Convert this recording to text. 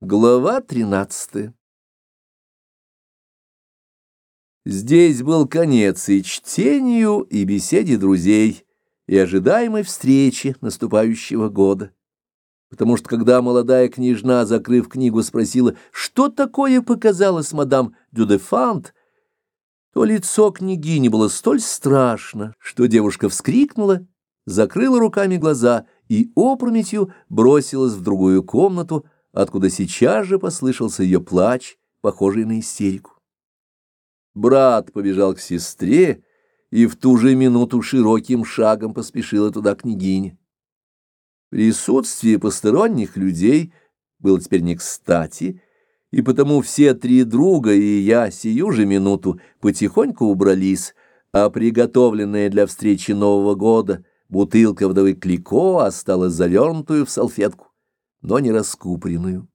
Глава 13 Здесь был конец и чтению, и беседе друзей, и ожидаемой встречи наступающего года. Потому что когда молодая княжна, закрыв книгу, спросила, что такое показалось мадам Дюдефант, то лицо княгини было столь страшно, что девушка вскрикнула, закрыла руками глаза и опрометью бросилась в другую комнату, откуда сейчас же послышался ее плач, похожий на истерику. Брат побежал к сестре, и в ту же минуту широким шагом поспешила туда княгиня. Присутствие посторонних людей было теперь не кстати, и потому все три друга и я сию же минуту потихоньку убрались, а приготовленная для встречи Нового года бутылка вдовы Клико осталась завернутую в салфетку но не раскупоренную.